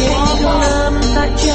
یک دلم تکه